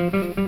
mhm